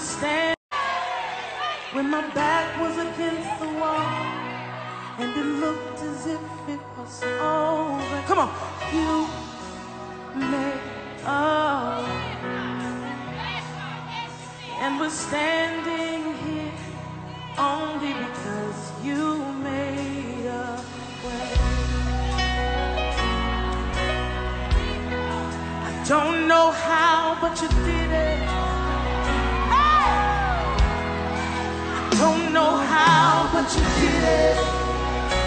standing when my back was against the wall and it looked as if it was over. Come on, you made a. And we're standing here only because you made a way. I don't know how, but you did it. But you did.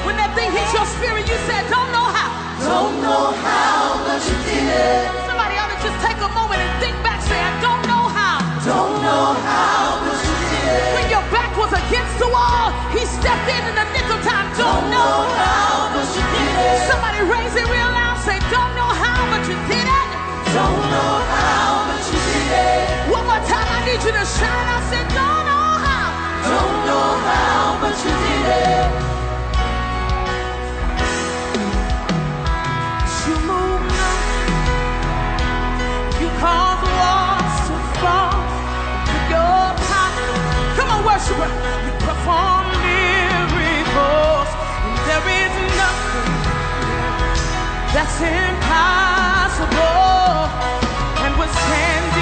When that thing hits your spirit, you said, Don't know how. Don't know how, but you did it. Somebody ought to just take a moment and think back, say, I don't know how. Don't know how, but you did it. When your back was against the wall, he stepped in in the nick of time. Don't know how, but you did it. Somebody raise it real loud, say, Don't know how, but you did it. Don't know how, but you did it. One more time, I need you to shout. I said, Don't know. Don't know how, but you did it. You move You to fall with your power. Come on, worshiper. You perform miracles, there is nothing that's impossible. And we're standing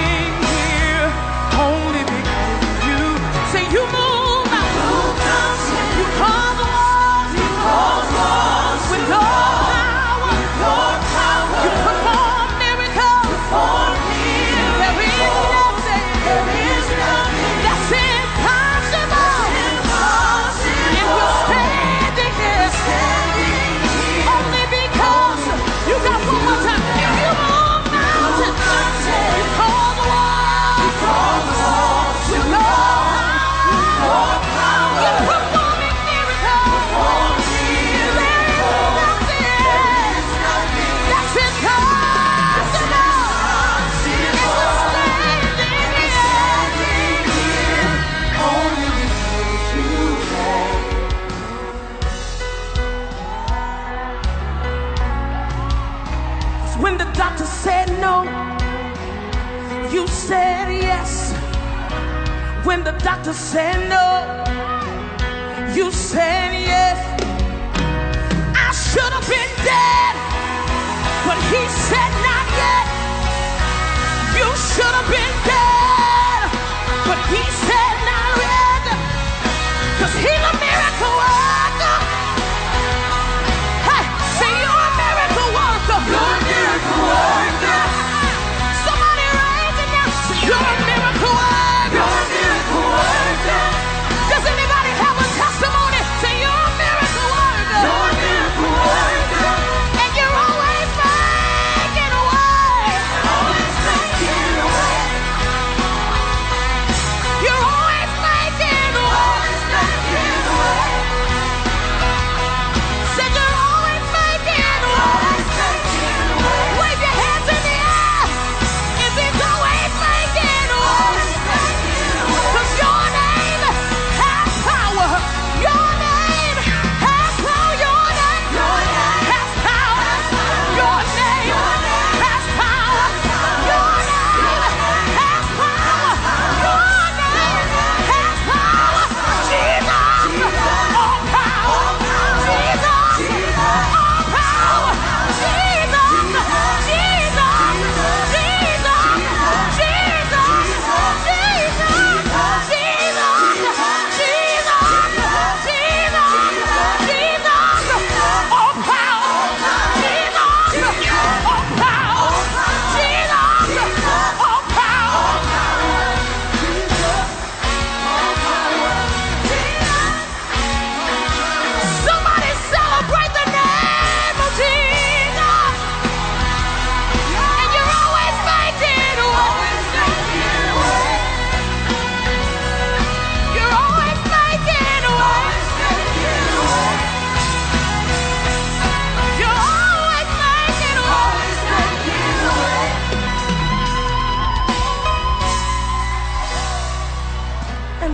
you said yes. When the doctor said no, you said yes. I should have been dead, but he said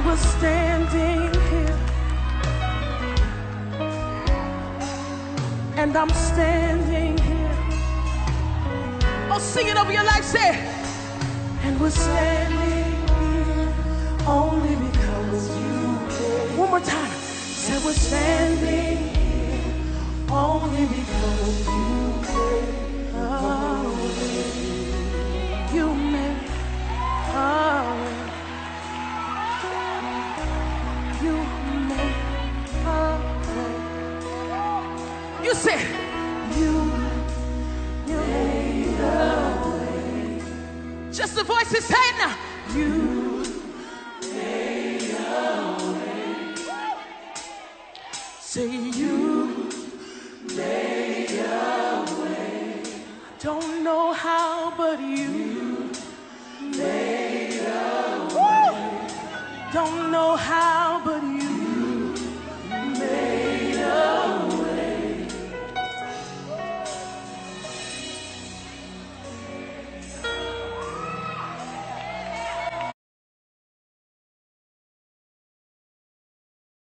was standing here, and I'm standing here. Oh, sing it over your life, say, and we're standing here only because you came. One more time, Said we're standing here only. You said you you made a way. Just the voices say it now. You Say you made a way. Don't know how, but you made a way. Don't know how,